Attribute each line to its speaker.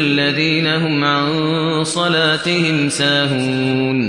Speaker 1: الذين هم عن صلاتهم ساهون.